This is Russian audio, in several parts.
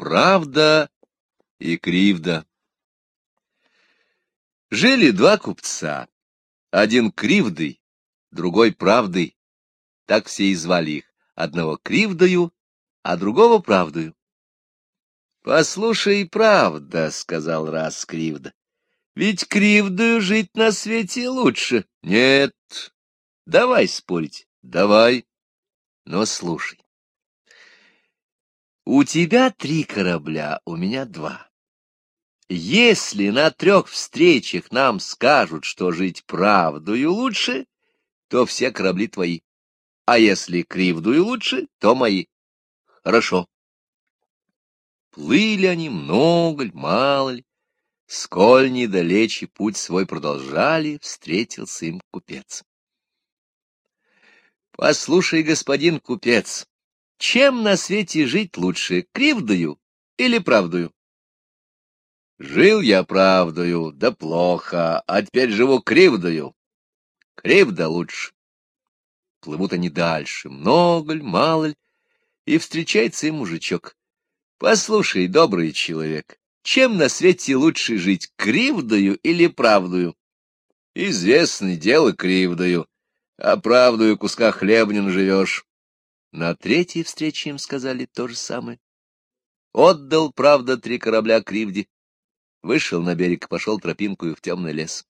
Правда и кривда. Жили два купца, один кривдой, другой правдой, так все и звали их, одного кривдою, а другого правдою. — Послушай, правда, — сказал раз кривда, — ведь кривдою жить на свете лучше. Нет, давай спорить, давай, но слушай. У тебя три корабля, у меня два. Если на трех встречах нам скажут, что жить правдою лучше, то все корабли твои. А если кривдую лучше, то мои. Хорошо. Плыли они много ли, мало ли. Сколь недалече путь свой продолжали, встретился им купец. Послушай, господин купец, чем на свете жить лучше, кривдою или правдою? Жил я правдою, да плохо, а теперь живу кривдою. Кривда лучше. Плывут они дальше, много ль, мало ль, и встречается им мужичок. Послушай, добрый человек, чем на свете лучше жить, кривдою или правдою? Известное дело кривдою, а правдою куска хлеба не наживешь. На третьей встрече им сказали то же самое. Отдал, правда, три корабля кривде. Вышел на берег, пошел тропинкою в темный лес.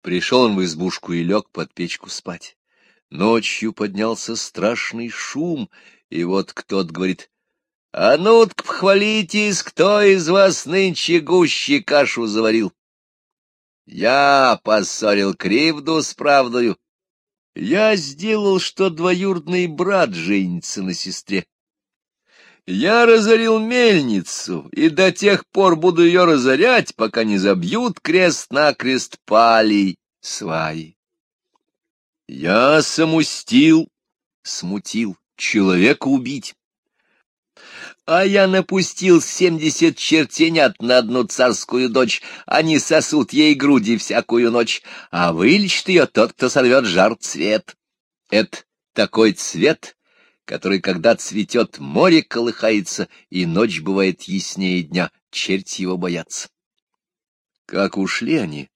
Пришел он в избушку и лег под печку спать. Ночью поднялся страшный шум, и вот кто-то говорит, — А ну-ка, похвалитесь, кто из вас нынче гуще кашу заварил? Я поссорил кривду с правдою. Я сделал, что двоюродный брат женится на сестре. Я разорил мельницу, и до тех пор буду ее разорять, пока не забьют крест-накрест палей сваи. Я самустил, смутил, человека убить. А я напустил семьдесят чертенят на одну царскую дочь, они сосут ей груди всякую ночь, а вылечит ее тот, кто сорвет жар цвет. Это такой цвет, который, когда цветет, море колыхается, и ночь бывает яснее дня, черти его боятся. Как ушли они,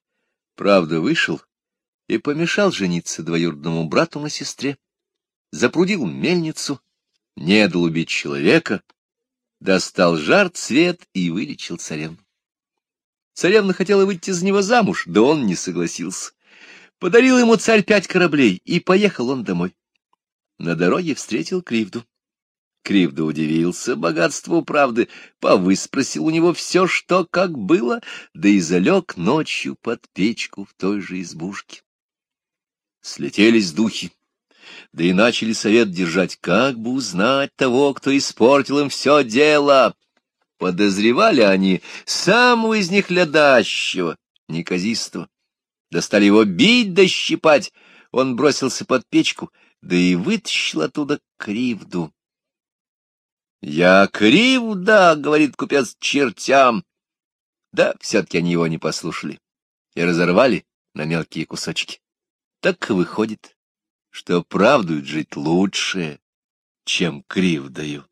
правда вышел и помешал жениться двоюродному брату на сестре, запрудил мельницу, не дал человека, достал жар цвет и вылечил царевну. Царевна хотела выйти за него замуж, да он не согласился. Подарил ему царь пять кораблей, и поехал он домой. На дороге встретил Кривду. Кривда удивился богатству правды, повыспросил у него все, что как было, да и залег ночью под печку в той же избушке. Слетелись духи, да и начали совет держать, как бы узнать того, кто испортил им все дело. Подозревали они самого из них лядащего, неказистого. Достали его бить да щипать, он бросился под печку — да и вытащил оттуда кривду. — Я кривда, — говорит купец чертям. Да, все-таки они его не послушали и разорвали на мелкие кусочки. Так выходит, что правду жить лучше, чем кривдою.